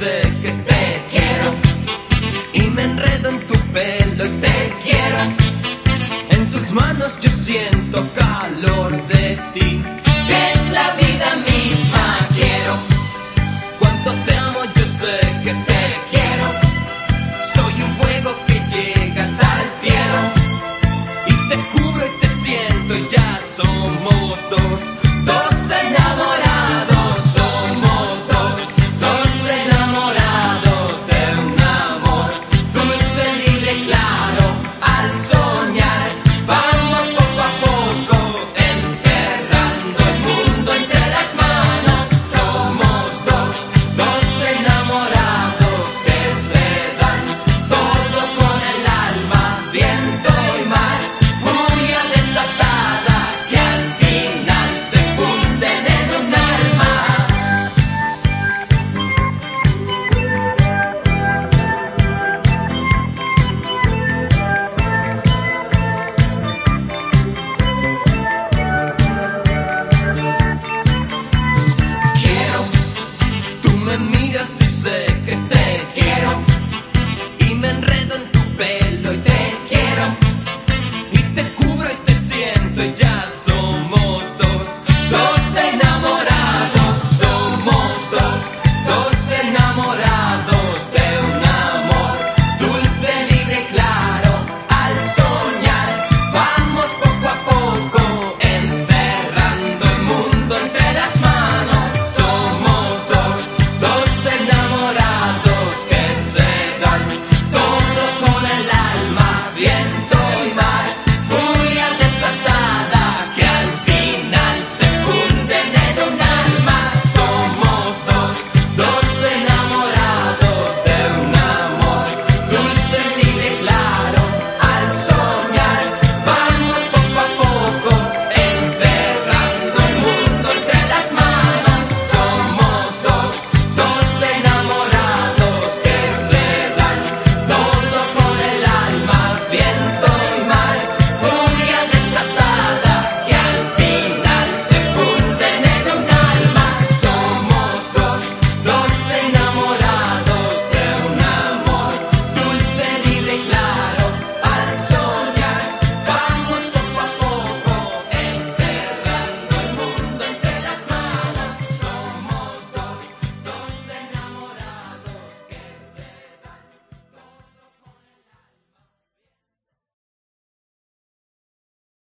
sé que te quiero y me enredo en tu pelo y te quiero. En tus manos yo siento calor de ti. Es la vida misma, quiero. Cuánto te amo, yo sé que te quiero. Soy un fuego que llega hasta el cielo. Y te cubro y te siento, y ya somos dos.